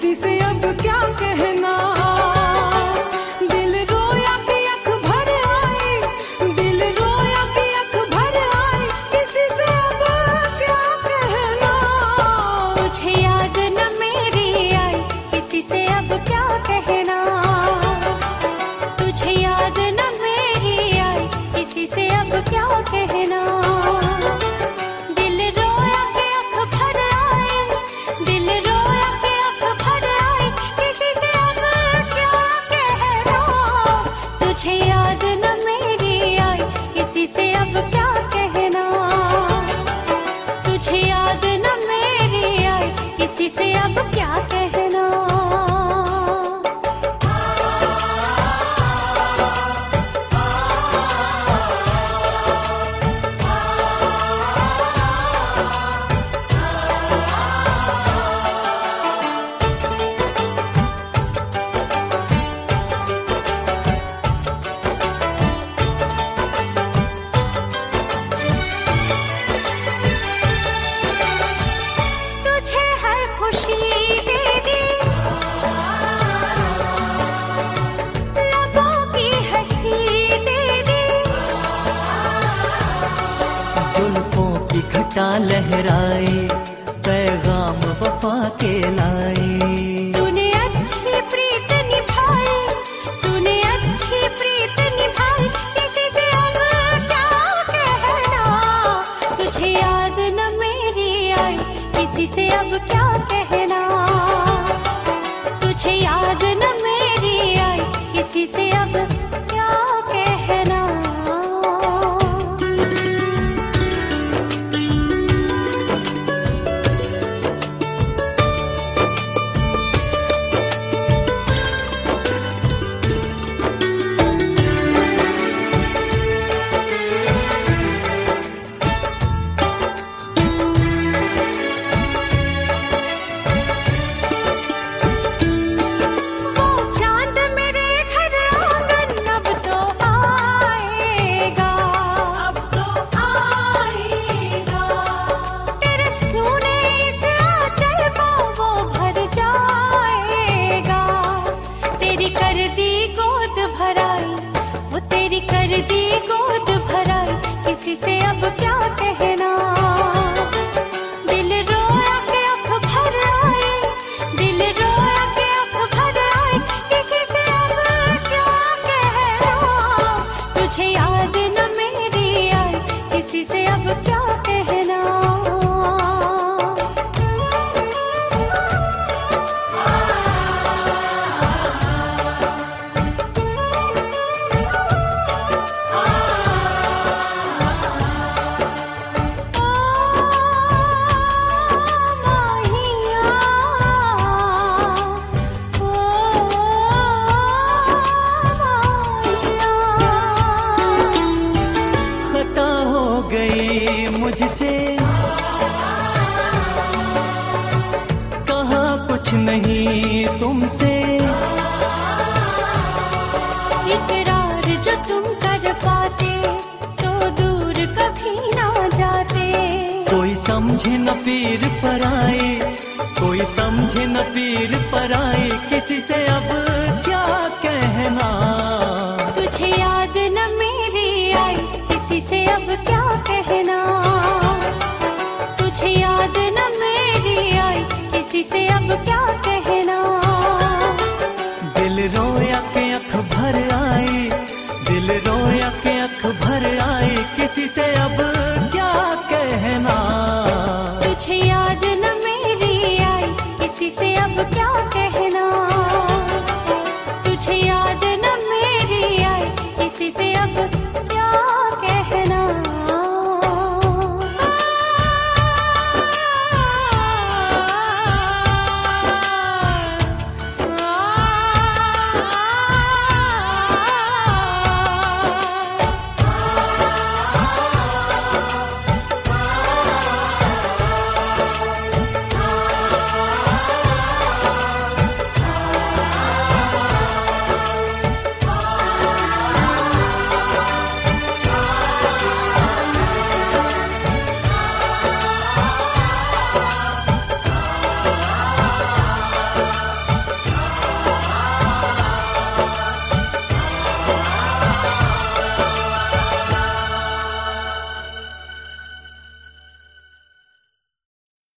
sí, sí. लहराए पैगाम वफा के लाए। जिसे अब क्या कहना? दिल रोया के अख भर आए, दिल रोया के अख भर आए, किसी से अब क्या कहना? तुझे याद न मेरी आई किसी से अब क्या तुमसे। इकरार जो तुम कर पाते तो दूर कभी ना जाते। कोई समझे न पीर पर आए कोई समझे न पीर पर आए किसी से अब क्या कहना? तुझे याद न मेरी आई किसी से अब क्या कहना? up.